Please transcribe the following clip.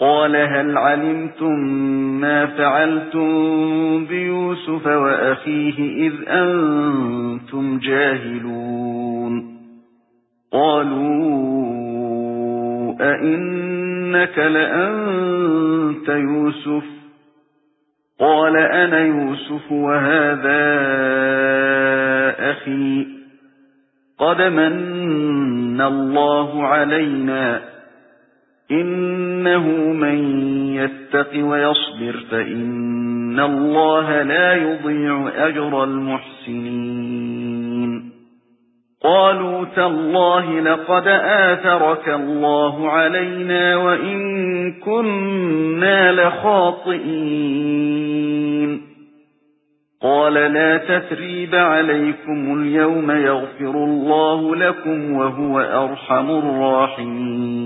قال هل علمتم ما فعلتم بيوسف وأخيه إذ أنتم جاهلون؟ قالوا أئنك لأنت يوسف؟ قال أنا يوسف وهذا أخي. قد من الله علينا إنه من يتق ويصبر فإن الله لا يضيع أجر المحسنين. قالوا تالله لقد آثرك الله علينا وإن كنا لخاطئين. قال لا تثريب عليكم اليوم يغفر الله لكم وهو أرحم الراحمين.